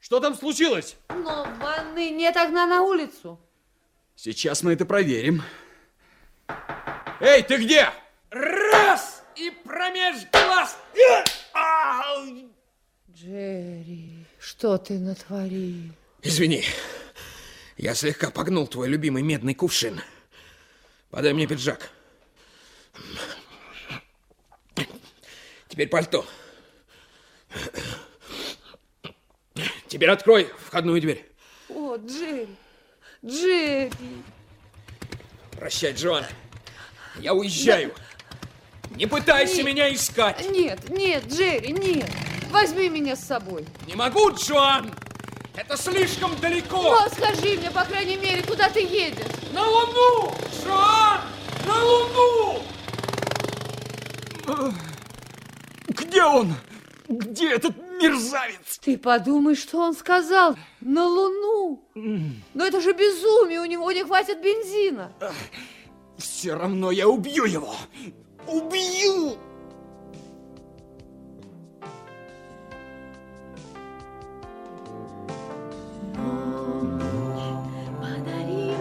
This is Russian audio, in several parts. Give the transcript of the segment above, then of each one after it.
Что там случилось? Но ванны нет окна на улицу. Сейчас мы это проверим. Эй, ты где? Раз! И промеж глаз! Джерри, что ты натворил? Извини, я слегка погнул твой любимый медный кувшин. Подай мне пиджак. Теперь пальто. Теперь открой входную дверь. О, Джерри, Джерри. Прощай, Джоан. Я уезжаю. Не пытайся Нет. меня искать. Нет, нет, Джерри, нет. Возьми меня с собой. Не могу, Джоан. Это слишком далеко. Но скажи мне, по крайней мере, куда ты едешь? На Луну! Джоан! На Луну! Где он? Где этот мерзавец? Ты подумай, что он сказал. На Луну. Но это же безумие, у него не хватит бензина. Все равно я убью его. Убью! Подари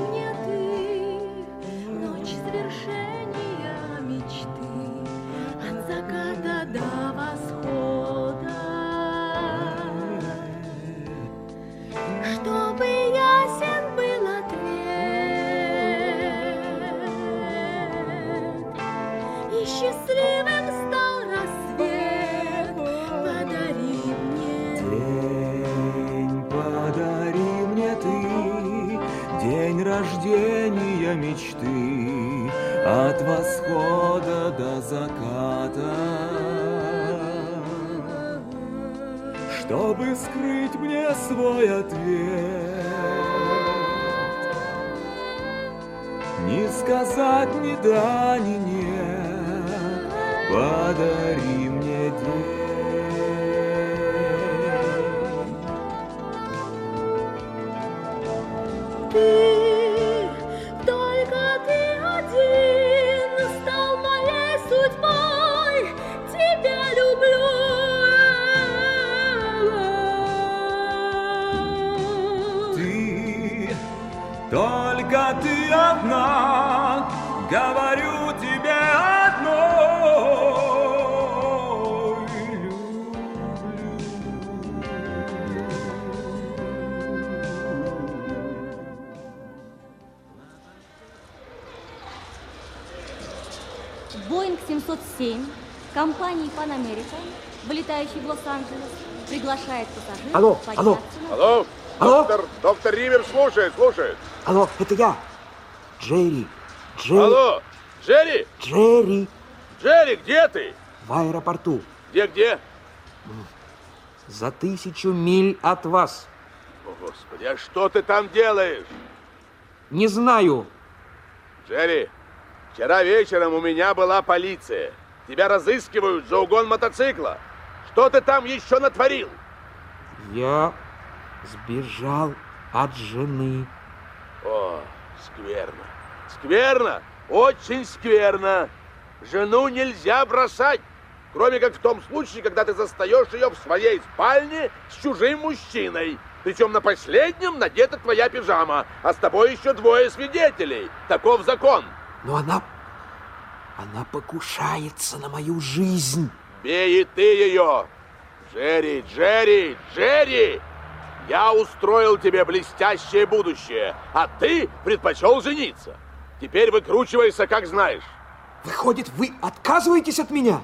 рождения мечты, от восхода до заката. Чтобы скрыть мне свой ответ, не сказать ни да, ни нет, подари мне день. Ты, только ты один стал Боинг 707 компании Pan American, вылетающий в Лос-Анджелес, приглашает пассажиров Алло, подняться алло. на Алло? Алло? Доктор, доктор Ривер слушает, слушает. Алло, это я. Джерри. Джерри. Алло, Джерри? Джерри. Джерри, где ты? В аэропорту. Где-где? За тысячу миль от вас. О, Господи, а что ты там делаешь? Не знаю. Джерри, вчера вечером у меня была полиция. Тебя разыскивают за угон мотоцикла. Что ты там еще натворил? Я сбежал от жены. О, скверно. Скверно, очень скверно. Жену нельзя бросать, кроме как в том случае, когда ты застаешь ее в своей спальне с чужим мужчиной. Причем на последнем надета твоя пижама, а с тобой еще двое свидетелей. Таков закон. Но она... Она покушается на мою жизнь. Бей ты ее. Джерри, Джерри, Джерри! Я устроил тебе блестящее будущее, а ты предпочел жениться. Теперь выкручивайся, как знаешь. Выходит, вы отказываетесь от меня?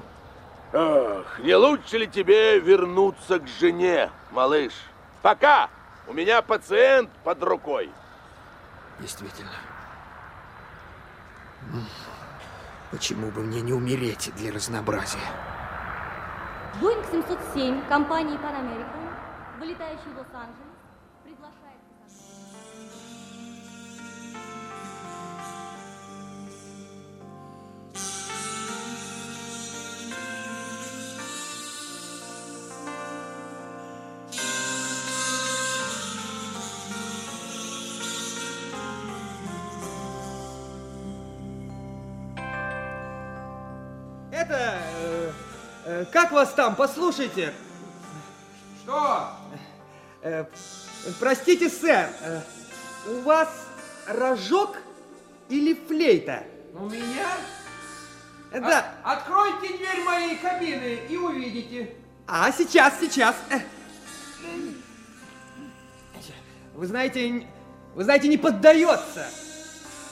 Ах, не лучше ли тебе вернуться к жене, малыш? Пока! У меня пациент под рукой. Действительно. Почему бы мне не умереть для разнообразия? Боинг 707 компании Pan American, вылетающий в Лос-Анджелес, Это... э, э, как вас там? Послушайте. Что? Э, простите, сэр, э, у вас рожок или флейта? У меня? Э, Да. А- откройте дверь моей кабины и увидите. А, сейчас, сейчас. Э. Вы знаете, вы знаете, не поддается.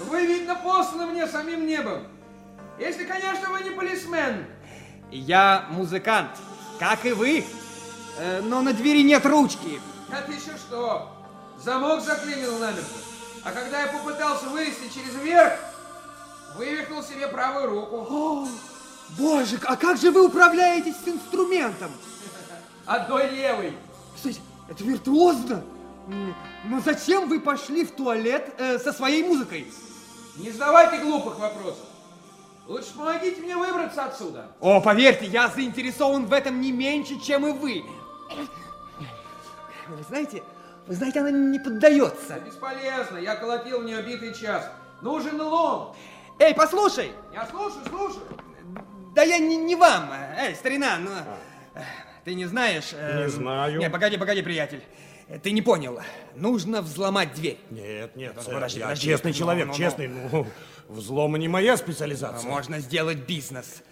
Вы, видно, посланы мне самим небом. Если, конечно, вы не полисмен. Я музыкант, как и вы. Э, но на двери нет ручки. Это еще что? Замок заклинил намертво. А когда я попытался вылезти через верх, вывихнул себе правую руку. О, боже, а как же вы управляетесь с инструментом? Одной левой. Слушайте, это виртуозно. Но зачем вы пошли в туалет э, со своей музыкой? Не задавайте глупых вопросов. Лучше помогите мне выбраться отсюда. О, поверьте, я заинтересован в этом не меньше, чем и вы. Вы знаете, вы знаете, она не поддается. Бесполезно, я колотил в нее битый час. Нужен лом. Эй, послушай! Я слушаю, слушаю. Да я не, не вам. Эй, старина, ну... э, Ты не знаешь... э, Не знаю. Не, погоди, погоди, приятель. Э, Ты не понял. Нужно взломать дверь. Нет, нет, сэр, подожди, я подожди. честный Ну, человек, ну, ну. честный. Ну, взлома не моя специализация. Можно сделать бизнес.